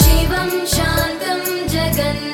शिवं शान्तं जगन्